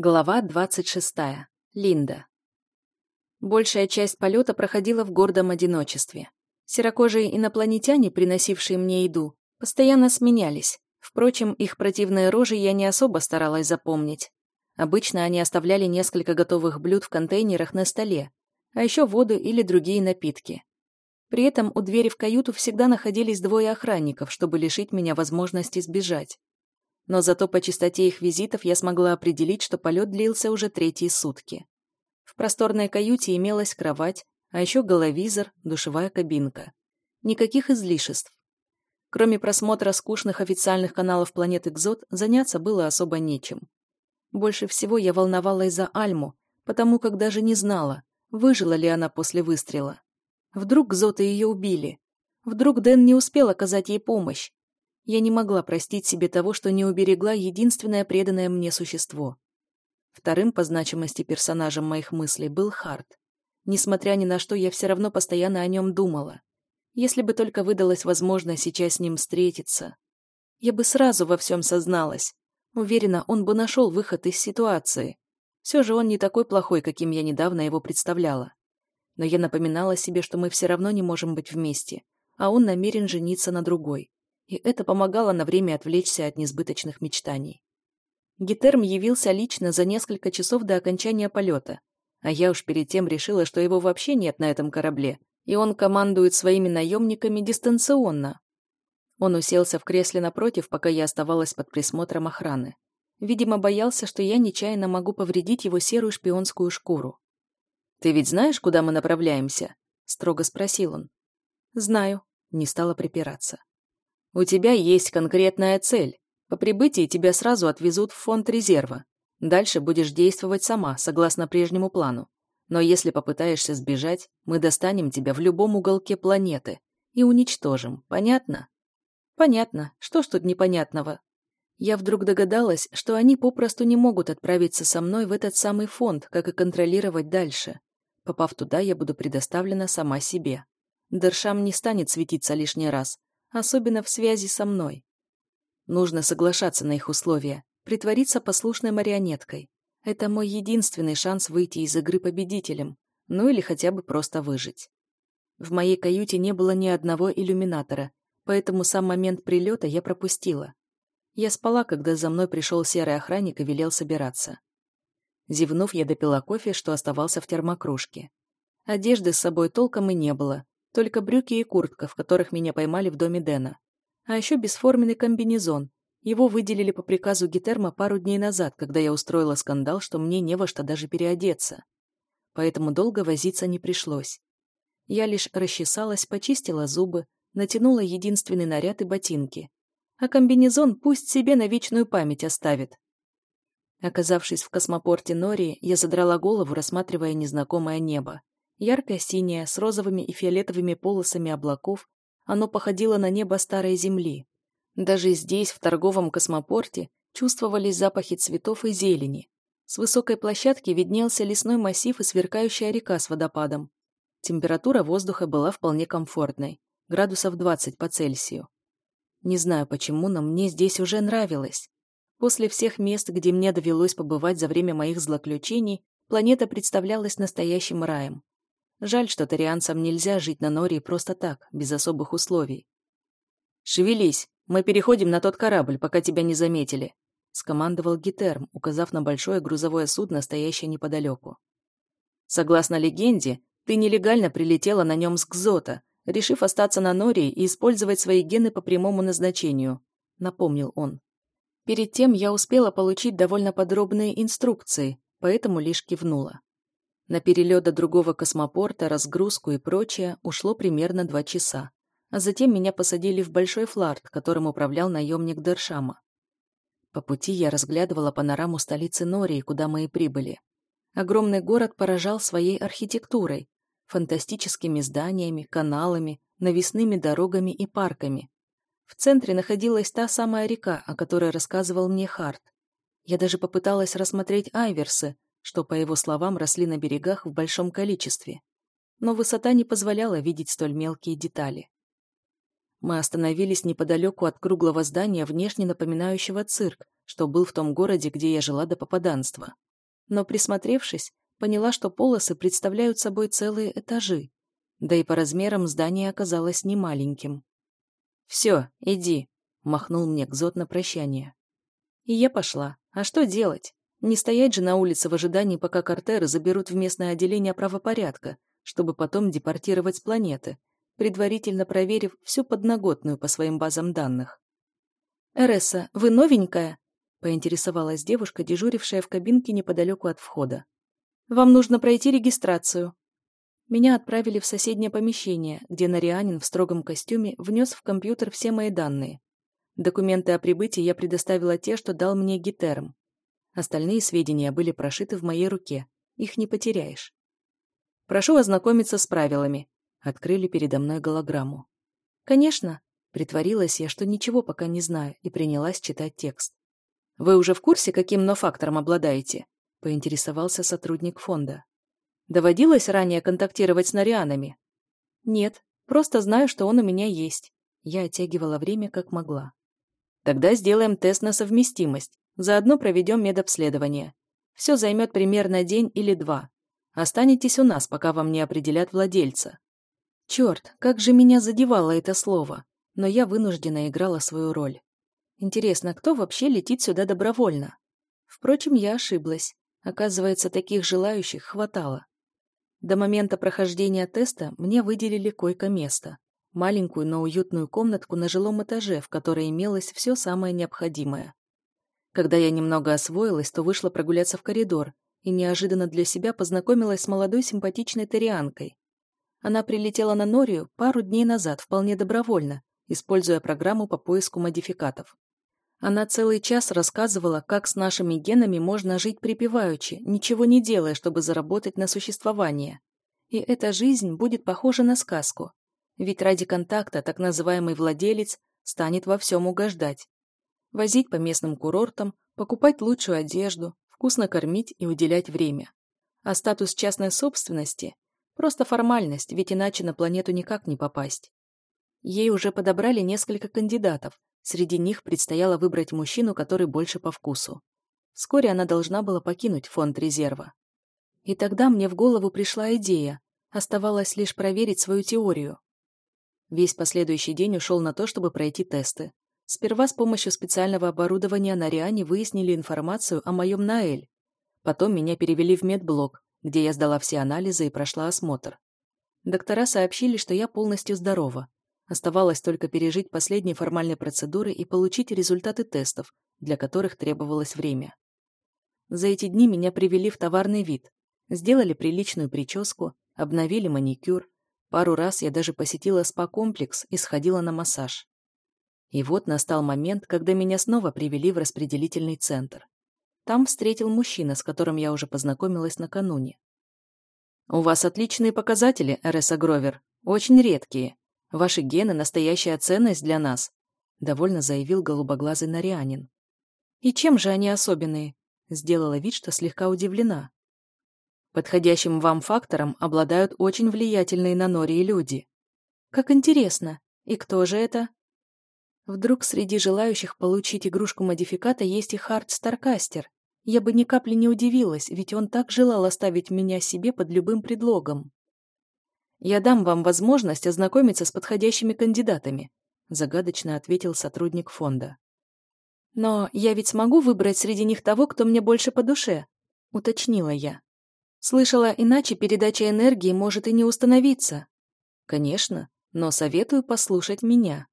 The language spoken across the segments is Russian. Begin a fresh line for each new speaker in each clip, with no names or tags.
Глава 26. Линда. Большая часть полета проходила в гордом одиночестве. Серокожие инопланетяне, приносившие мне еду, постоянно сменялись. Впрочем, их противные рожи я не особо старалась запомнить. Обычно они оставляли несколько готовых блюд в контейнерах на столе, а еще воду или другие напитки. При этом у двери в каюту всегда находились двое охранников, чтобы лишить меня возможности сбежать но зато по частоте их визитов я смогла определить, что полет длился уже третьи сутки. В просторной каюте имелась кровать, а еще головизор, душевая кабинка. Никаких излишеств. Кроме просмотра скучных официальных каналов планет Экзот, заняться было особо нечем. Больше всего я волновалась за Альму, потому как даже не знала, выжила ли она после выстрела. Вдруг Гзоты ее убили. Вдруг Дэн не успел оказать ей помощь. Я не могла простить себе того, что не уберегла единственное преданное мне существо. Вторым по значимости персонажем моих мыслей был Харт. Несмотря ни на что, я все равно постоянно о нем думала. Если бы только выдалась возможность сейчас с ним встретиться. Я бы сразу во всем созналась. Уверена, он бы нашел выход из ситуации. Все же он не такой плохой, каким я недавно его представляла. Но я напоминала себе, что мы все равно не можем быть вместе, а он намерен жениться на другой и это помогало на время отвлечься от несбыточных мечтаний. Гетерм явился лично за несколько часов до окончания полета, а я уж перед тем решила, что его вообще нет на этом корабле, и он командует своими наемниками дистанционно. Он уселся в кресле напротив, пока я оставалась под присмотром охраны. Видимо, боялся, что я нечаянно могу повредить его серую шпионскую шкуру. «Ты ведь знаешь, куда мы направляемся?» — строго спросил он. «Знаю», — не стала припираться. У тебя есть конкретная цель. По прибытии тебя сразу отвезут в фонд резерва. Дальше будешь действовать сама, согласно прежнему плану. Но если попытаешься сбежать, мы достанем тебя в любом уголке планеты и уничтожим. Понятно? Понятно. Что ж тут непонятного? Я вдруг догадалась, что они попросту не могут отправиться со мной в этот самый фонд, как и контролировать дальше. Попав туда, я буду предоставлена сама себе. Дершам не станет светиться лишний раз, особенно в связи со мной. Нужно соглашаться на их условия, притвориться послушной марионеткой. Это мой единственный шанс выйти из игры победителем, ну или хотя бы просто выжить. В моей каюте не было ни одного иллюминатора, поэтому сам момент прилета я пропустила. Я спала, когда за мной пришел серый охранник и велел собираться. Зевнув, я допила кофе, что оставался в термокружке. Одежды с собой толком и не было, только брюки и куртка, в которых меня поймали в доме Дэна. А еще бесформенный комбинезон. Его выделили по приказу Гитерма пару дней назад, когда я устроила скандал, что мне не во что даже переодеться. Поэтому долго возиться не пришлось. Я лишь расчесалась, почистила зубы, натянула единственный наряд и ботинки. А комбинезон пусть себе на вечную память оставит. Оказавшись в космопорте Нори, я задрала голову, рассматривая незнакомое небо. Ярко-синее, с розовыми и фиолетовыми полосами облаков, оно походило на небо старой земли. Даже здесь, в торговом космопорте, чувствовались запахи цветов и зелени. С высокой площадки виднелся лесной массив и сверкающая река с водопадом. Температура воздуха была вполне комфортной, градусов 20 по Цельсию. Не знаю почему, но мне здесь уже нравилось. После всех мест, где мне довелось побывать за время моих злоключений, планета представлялась настоящим раем. Жаль, что тарианцам нельзя жить на Нории просто так, без особых условий. «Шевелись, мы переходим на тот корабль, пока тебя не заметили», скомандовал Гитерм, указав на большое грузовое судно, стоящее неподалеку. «Согласно легенде, ты нелегально прилетела на нем с Кзота, решив остаться на Нории и использовать свои гены по прямому назначению», напомнил он. Перед тем я успела получить довольно подробные инструкции, поэтому лишь кивнула. На перелет до другого космопорта, разгрузку и прочее ушло примерно два часа. А затем меня посадили в большой фларт, которым управлял наемник Дершама. По пути я разглядывала панораму столицы Нории, куда мы и прибыли. Огромный город поражал своей архитектурой, фантастическими зданиями, каналами, навесными дорогами и парками. В центре находилась та самая река, о которой рассказывал мне Харт. Я даже попыталась рассмотреть айверсы, что, по его словам, росли на берегах в большом количестве. Но высота не позволяла видеть столь мелкие детали. Мы остановились неподалеку от круглого здания, внешне напоминающего цирк, что был в том городе, где я жила до попаданства. Но присмотревшись, поняла, что полосы представляют собой целые этажи, да и по размерам здание оказалось немаленьким. «Все, иди», — махнул мне Кзот на прощание. И я пошла. А что делать? Не стоять же на улице в ожидании, пока картеры заберут в местное отделение правопорядка, чтобы потом депортировать с планеты, предварительно проверив всю подноготную по своим базам данных. «Эреса, вы новенькая?» — поинтересовалась девушка, дежурившая в кабинке неподалеку от входа. «Вам нужно пройти регистрацию». Меня отправили в соседнее помещение, где Нарианин в строгом костюме внес в компьютер все мои данные. Документы о прибытии я предоставила те, что дал мне Гитерм. Остальные сведения были прошиты в моей руке. Их не потеряешь. Прошу ознакомиться с правилами. Открыли передо мной голограмму. Конечно. Притворилась я, что ничего пока не знаю, и принялась читать текст. Вы уже в курсе, каким но-фактором обладаете? Поинтересовался сотрудник фонда. Доводилось ранее контактировать с Нарианами? Нет, просто знаю, что он у меня есть. Я оттягивала время как могла. Тогда сделаем тест на совместимость. Заодно проведем медобследование. Все займет примерно день или два. Останетесь у нас, пока вам не определят владельца. Черт, как же меня задевало это слово. Но я вынуждена играла свою роль. Интересно, кто вообще летит сюда добровольно? Впрочем, я ошиблась. Оказывается, таких желающих хватало. До момента прохождения теста мне выделили койко-место. Маленькую, но уютную комнатку на жилом этаже, в которой имелось все самое необходимое. Когда я немного освоилась, то вышла прогуляться в коридор и неожиданно для себя познакомилась с молодой симпатичной тарианкой. Она прилетела на Норию пару дней назад вполне добровольно, используя программу по поиску модификатов. Она целый час рассказывала, как с нашими генами можно жить припеваючи, ничего не делая, чтобы заработать на существование. И эта жизнь будет похожа на сказку. Ведь ради контакта так называемый владелец станет во всем угождать. Возить по местным курортам, покупать лучшую одежду, вкусно кормить и уделять время. А статус частной собственности – просто формальность, ведь иначе на планету никак не попасть. Ей уже подобрали несколько кандидатов, Среди них предстояло выбрать мужчину, который больше по вкусу. Вскоре она должна была покинуть фонд резерва. И тогда мне в голову пришла идея. Оставалось лишь проверить свою теорию. Весь последующий день ушел на то, чтобы пройти тесты. Сперва с помощью специального оборудования на Риане выяснили информацию о моем Наэль. Потом меня перевели в медблок, где я сдала все анализы и прошла осмотр. Доктора сообщили, что я полностью здорова. Оставалось только пережить последние формальные процедуры и получить результаты тестов, для которых требовалось время. За эти дни меня привели в товарный вид, сделали приличную прическу, обновили маникюр, пару раз я даже посетила спа-комплекс и сходила на массаж. И вот настал момент, когда меня снова привели в распределительный центр. Там встретил мужчина, с которым я уже познакомилась накануне. «У вас отличные показатели, Эреса Гровер, очень редкие», Ваши гены – настоящая ценность для нас», – довольно заявил голубоглазый Нарианин. «И чем же они особенные?» – сделала вид, что слегка удивлена. «Подходящим вам фактором обладают очень влиятельные на Нории люди». «Как интересно. И кто же это?» Вдруг среди желающих получить игрушку модификата есть и Харт Старкастер. Я бы ни капли не удивилась, ведь он так желал оставить меня себе под любым предлогом. «Я дам вам возможность ознакомиться с подходящими кандидатами», загадочно ответил сотрудник фонда. «Но я ведь смогу выбрать среди них того, кто мне больше по душе», уточнила я. Слышала, иначе передача энергии может и не установиться. Конечно, но советую послушать меня.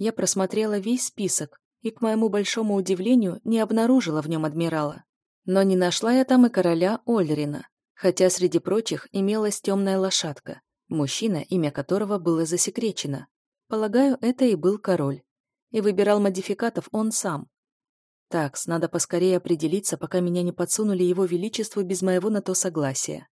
Я просмотрела весь список и, к моему большому удивлению, не обнаружила в нем адмирала. Но не нашла я там и короля Ольрина хотя среди прочих имелась темная лошадка, мужчина, имя которого было засекречено. Полагаю, это и был король. И выбирал модификатов он сам. Такс, надо поскорее определиться, пока меня не подсунули его величеству без моего на то согласия.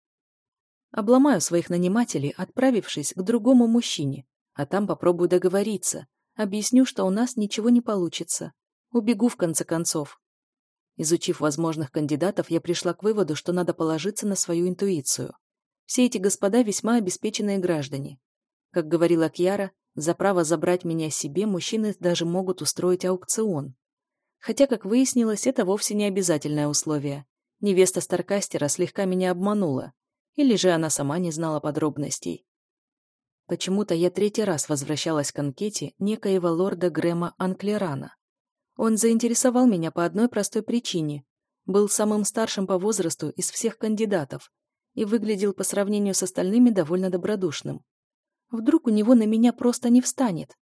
Обломаю своих нанимателей, отправившись к другому мужчине, а там попробую договориться, объясню, что у нас ничего не получится. Убегу в конце концов. Изучив возможных кандидатов, я пришла к выводу, что надо положиться на свою интуицию. Все эти господа весьма обеспеченные граждане. Как говорила Кьяра, за право забрать меня себе мужчины даже могут устроить аукцион. Хотя, как выяснилось, это вовсе не обязательное условие. Невеста Старкастера слегка меня обманула. Или же она сама не знала подробностей. Почему-то я третий раз возвращалась к анкете некоего лорда Грэма Анклерана. Он заинтересовал меня по одной простой причине. Был самым старшим по возрасту из всех кандидатов и выглядел по сравнению с остальными довольно добродушным. Вдруг у него на меня просто не встанет.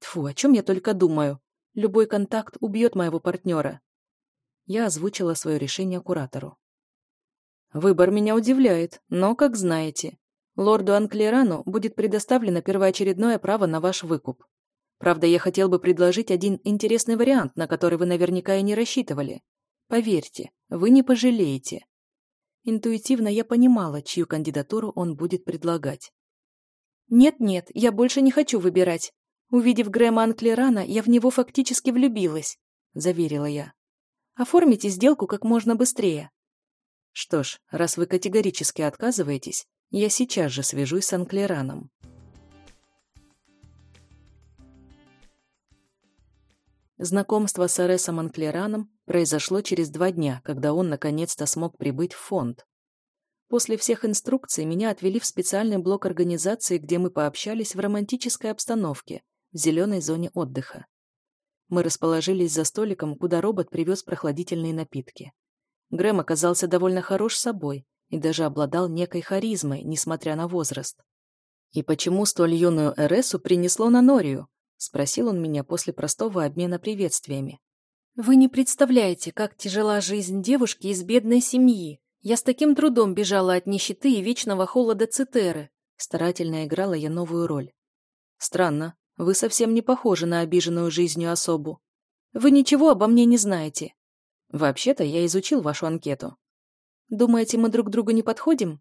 Тфу, о чем я только думаю. Любой контакт убьет моего партнера. Я озвучила свое решение куратору. Выбор меня удивляет, но, как знаете, лорду Анклерану будет предоставлено первоочередное право на ваш выкуп. Правда, я хотел бы предложить один интересный вариант, на который вы наверняка и не рассчитывали. Поверьте, вы не пожалеете. Интуитивно я понимала, чью кандидатуру он будет предлагать. «Нет-нет, я больше не хочу выбирать. Увидев Грэма Анклерана, я в него фактически влюбилась», — заверила я. «Оформите сделку как можно быстрее». «Что ж, раз вы категорически отказываетесь, я сейчас же свяжусь с Анклераном». Знакомство с Аресом Анклераном произошло через два дня, когда он наконец-то смог прибыть в фонд. После всех инструкций меня отвели в специальный блок организации, где мы пообщались в романтической обстановке, в зеленой зоне отдыха. Мы расположились за столиком, куда робот привез прохладительные напитки. Грэм оказался довольно хорош собой и даже обладал некой харизмой, несмотря на возраст. И почему столь юную Эресу принесло на Норию? — спросил он меня после простого обмена приветствиями. «Вы не представляете, как тяжела жизнь девушки из бедной семьи. Я с таким трудом бежала от нищеты и вечного холода Цитеры». Старательно играла я новую роль. «Странно, вы совсем не похожи на обиженную жизнью особу. Вы ничего обо мне не знаете. Вообще-то я изучил вашу анкету. Думаете, мы друг другу не подходим?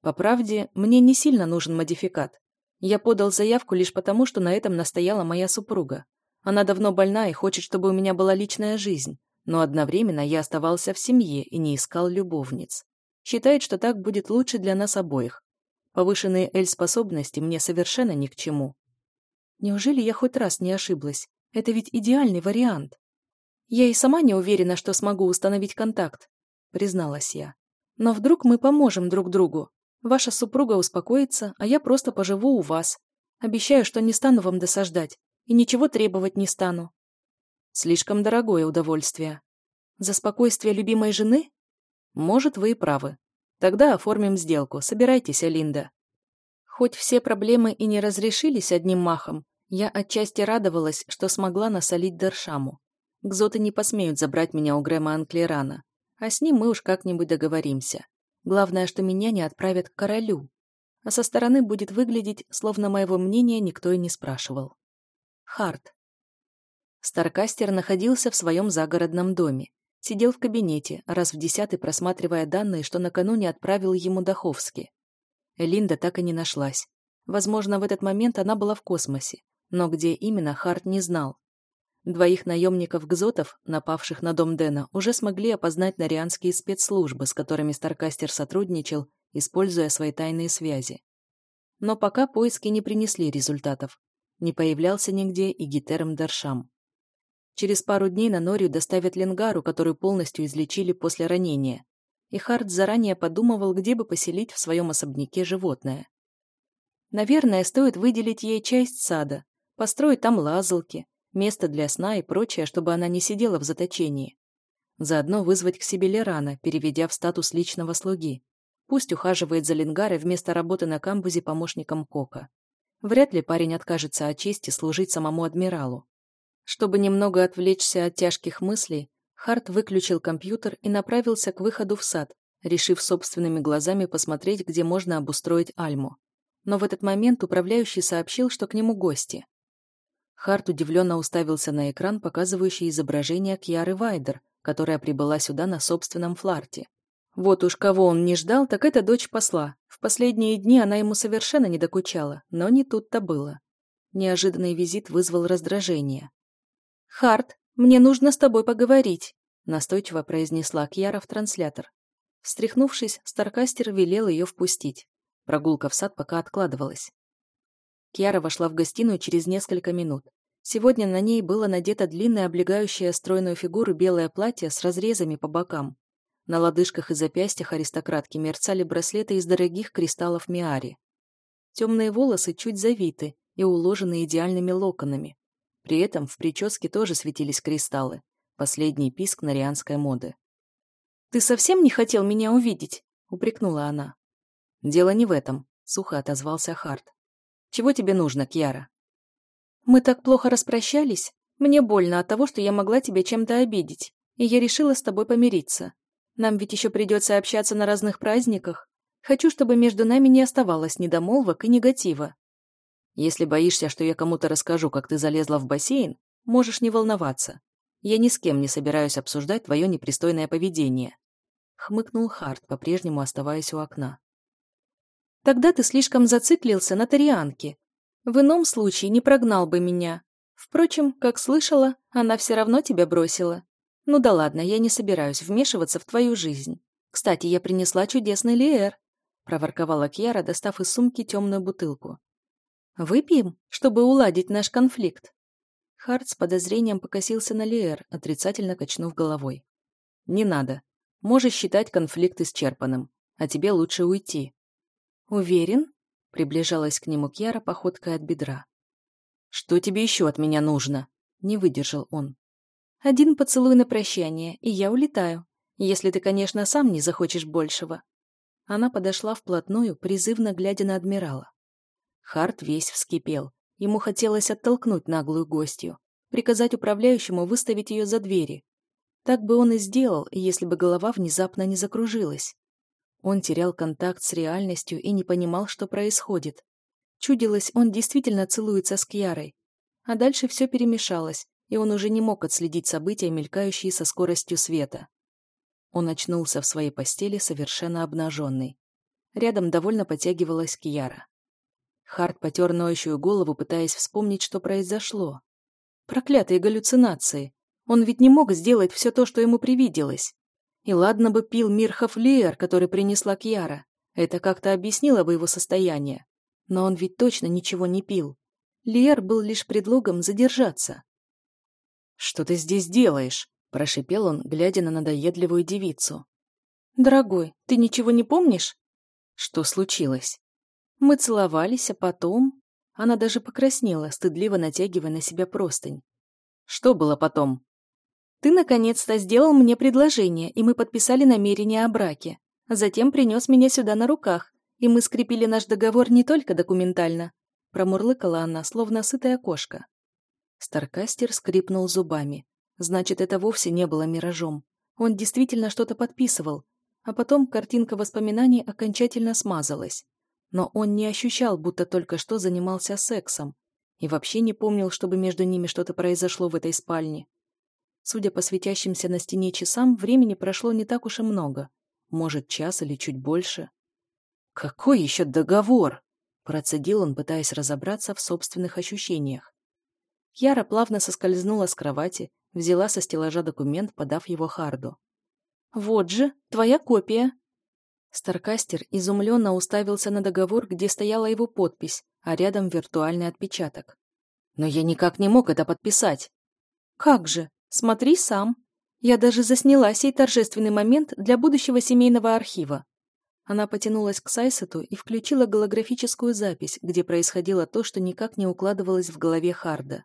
По правде, мне не сильно нужен модификат. Я подал заявку лишь потому, что на этом настояла моя супруга. Она давно больна и хочет, чтобы у меня была личная жизнь, но одновременно я оставался в семье и не искал любовниц. Считает, что так будет лучше для нас обоих. Повышенные Эль-способности мне совершенно ни к чему. Неужели я хоть раз не ошиблась? Это ведь идеальный вариант. Я и сама не уверена, что смогу установить контакт, призналась я. Но вдруг мы поможем друг другу. Ваша супруга успокоится, а я просто поживу у вас. Обещаю, что не стану вам досаждать и ничего требовать не стану. Слишком дорогое удовольствие. За спокойствие любимой жены? Может, вы и правы. Тогда оформим сделку. Собирайтесь, Алинда. Хоть все проблемы и не разрешились одним махом, я отчасти радовалась, что смогла насолить Даршаму. Гзоты не посмеют забрать меня у Грэма Анклерана, а с ним мы уж как-нибудь договоримся. Главное, что меня не отправят к королю. А со стороны будет выглядеть, словно моего мнения никто и не спрашивал. Харт. Старкастер находился в своем загородном доме. Сидел в кабинете, раз в десятый просматривая данные, что накануне отправил ему Даховский. Линда так и не нашлась. Возможно, в этот момент она была в космосе, но где именно Харт не знал. Двоих наемников-гзотов, напавших на дом Дэна, уже смогли опознать нарианские спецслужбы, с которыми Старкастер сотрудничал, используя свои тайные связи. Но пока поиски не принесли результатов. Не появлялся нигде и Гитерм Даршам. Через пару дней на Норию доставят Ленгару, которую полностью излечили после ранения. И Харт заранее подумывал, где бы поселить в своем особняке животное. Наверное, стоит выделить ей часть сада, построить там лазалки, место для сна и прочее, чтобы она не сидела в заточении. Заодно вызвать к себе Лерана, переведя в статус личного слуги. Пусть ухаживает за Лингарой вместо работы на камбузе помощником Кока. Вряд ли парень откажется от чести служить самому адмиралу. Чтобы немного отвлечься от тяжких мыслей, Харт выключил компьютер и направился к выходу в сад, решив собственными глазами посмотреть, где можно обустроить Альму. Но в этот момент управляющий сообщил, что к нему гости. Харт удивленно уставился на экран, показывающий изображение Кьяры Вайдер, которая прибыла сюда на собственном фларте. Вот уж кого он не ждал, так это дочь посла. В последние дни она ему совершенно не докучала, но не тут-то было. Неожиданный визит вызвал раздражение. «Харт, мне нужно с тобой поговорить», настойчиво произнесла Кьяра в транслятор. Встряхнувшись, Старкастер велел ее впустить. Прогулка в сад пока откладывалась. Кьяра вошла в гостиную через несколько минут. Сегодня на ней было надето длинное облегающее стройную фигуру белое платье с разрезами по бокам. На лодыжках и запястьях аристократки мерцали браслеты из дорогих кристаллов Миари. Темные волосы чуть завиты и уложены идеальными локонами. При этом в прическе тоже светились кристаллы. Последний писк нарианской моды. «Ты совсем не хотел меня увидеть?» — упрекнула она. «Дело не в этом», — сухо отозвался Харт. «Чего тебе нужно, Кьяра?» «Мы так плохо распрощались. Мне больно от того, что я могла тебя чем-то обидеть, и я решила с тобой помириться. Нам ведь еще придется общаться на разных праздниках. Хочу, чтобы между нами не оставалось недомолвок и негатива. Если боишься, что я кому-то расскажу, как ты залезла в бассейн, можешь не волноваться. Я ни с кем не собираюсь обсуждать твое непристойное поведение. Хмыкнул Харт, по-прежнему оставаясь у окна. Тогда ты слишком зациклился на Тарианке. В ином случае не прогнал бы меня. Впрочем, как слышала, она все равно тебя бросила. Ну да ладно, я не собираюсь вмешиваться в твою жизнь. Кстати, я принесла чудесный лиэр, проворковала Кьяра, достав из сумки темную бутылку. Выпьем, чтобы уладить наш конфликт. Харт с подозрением покосился на Лиэр, отрицательно качнув головой. «Не надо. Можешь считать конфликт исчерпанным, а тебе лучше уйти». «Уверен?» — приближалась к нему Кьяра походкой от бедра. «Что тебе еще от меня нужно?» — не выдержал он. «Один поцелуй на прощание, и я улетаю, если ты, конечно, сам не захочешь большего». Она подошла вплотную, призывно глядя на адмирала. Харт весь вскипел, Ему хотелось оттолкнуть наглую гостью, приказать управляющему выставить ее за двери. Так бы он и сделал, если бы голова внезапно не закружилась. Он терял контакт с реальностью и не понимал, что происходит. Чудилось, он действительно целуется с Кьярой. А дальше все перемешалось, и он уже не мог отследить события, мелькающие со скоростью света. Он очнулся в своей постели совершенно обнаженный. Рядом довольно потягивалась Кьяра. Харт потер ноющую голову, пытаясь вспомнить, что произошло. Проклятые галлюцинации. Он ведь не мог сделать все то, что ему привиделось. И ладно бы пил Мирхов Лиер, который принесла Кьяра. Это как-то объяснило бы его состояние. Но он ведь точно ничего не пил. Лиер был лишь предлогом задержаться. «Что ты здесь делаешь?» – прошипел он, глядя на надоедливую девицу. «Дорогой, ты ничего не помнишь?» «Что случилось?» Мы целовались, а потом... Она даже покраснела, стыдливо натягивая на себя простынь. Что было потом? Ты наконец-то сделал мне предложение, и мы подписали намерение о браке. Затем принес меня сюда на руках, и мы скрепили наш договор не только документально. Промурлыкала она, словно сытая кошка. Старкастер скрипнул зубами. Значит, это вовсе не было миражом. Он действительно что-то подписывал. А потом картинка воспоминаний окончательно смазалась но он не ощущал, будто только что занимался сексом, и вообще не помнил, чтобы между ними что-то произошло в этой спальне. Судя по светящимся на стене часам, времени прошло не так уж и много. Может, час или чуть больше. «Какой еще договор?» – процедил он, пытаясь разобраться в собственных ощущениях. Яра плавно соскользнула с кровати, взяла со стеллажа документ, подав его Харду. «Вот же, твоя копия!» Старкастер изумленно уставился на договор, где стояла его подпись, а рядом виртуальный отпечаток. «Но я никак не мог это подписать». «Как же? Смотри сам. Я даже засняла сей торжественный момент для будущего семейного архива». Она потянулась к Сайсету и включила голографическую запись, где происходило то, что никак не укладывалось в голове Харда.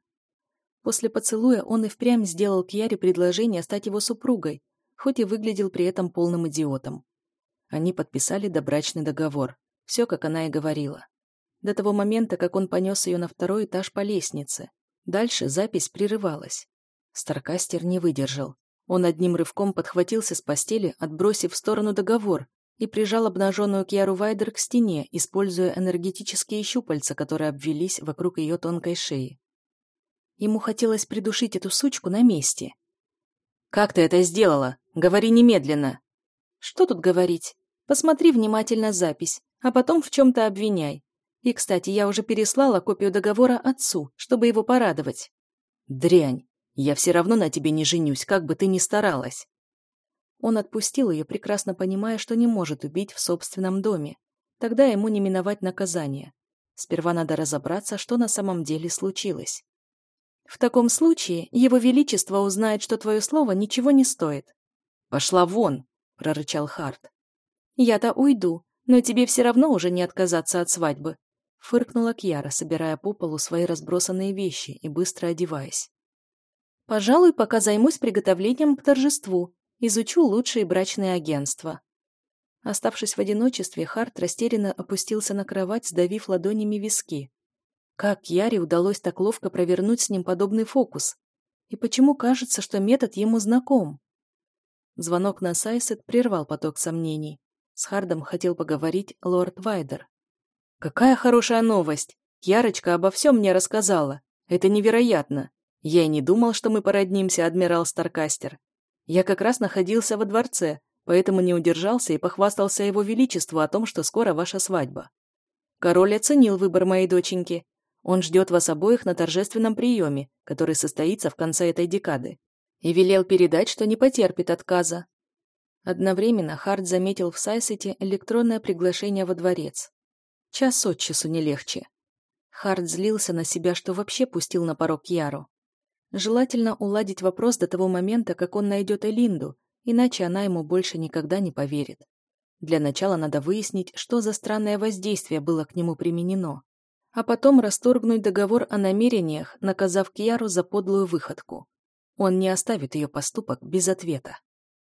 После поцелуя он и впрямь сделал Кьяре предложение стать его супругой, хоть и выглядел при этом полным идиотом. Они подписали добрачный договор. Все, как она и говорила. До того момента, как он понес ее на второй этаж по лестнице. Дальше запись прерывалась. Старкастер не выдержал. Он одним рывком подхватился с постели, отбросив в сторону договор, и прижал обнаженную Кьяру Вайдер к стене, используя энергетические щупальца, которые обвелись вокруг ее тонкой шеи. Ему хотелось придушить эту сучку на месте. «Как ты это сделала? Говори немедленно!» «Что тут говорить? Посмотри внимательно запись, а потом в чем-то обвиняй. И, кстати, я уже переслала копию договора отцу, чтобы его порадовать. Дрянь, я все равно на тебе не женюсь, как бы ты ни старалась. Он отпустил ее, прекрасно понимая, что не может убить в собственном доме. Тогда ему не миновать наказание. Сперва надо разобраться, что на самом деле случилось. В таком случае его величество узнает, что твое слово ничего не стоит. Пошла вон, прорычал Харт. «Я-то уйду, но тебе все равно уже не отказаться от свадьбы», фыркнула Кьяра, собирая по полу свои разбросанные вещи и быстро одеваясь. «Пожалуй, пока займусь приготовлением к торжеству, изучу лучшие брачные агентства». Оставшись в одиночестве, Харт растерянно опустился на кровать, сдавив ладонями виски. Как Яре удалось так ловко провернуть с ним подобный фокус? И почему кажется, что метод ему знаком? Звонок на Сайсет прервал поток сомнений. С Хардом хотел поговорить лорд Вайдер. «Какая хорошая новость! Ярочка обо всем мне рассказала. Это невероятно. Я и не думал, что мы породнимся, адмирал Старкастер. Я как раз находился во дворце, поэтому не удержался и похвастался его величеству о том, что скоро ваша свадьба. Король оценил выбор моей доченьки. Он ждет вас обоих на торжественном приеме, который состоится в конце этой декады, и велел передать, что не потерпит отказа. Одновременно Харт заметил в Сайсете электронное приглашение во дворец. Час от часу не легче. Харт злился на себя, что вообще пустил на порог Яру. Желательно уладить вопрос до того момента, как он найдет Элинду, иначе она ему больше никогда не поверит. Для начала надо выяснить, что за странное воздействие было к нему применено, а потом расторгнуть договор о намерениях, наказав Кьяру за подлую выходку. Он не оставит ее поступок без ответа.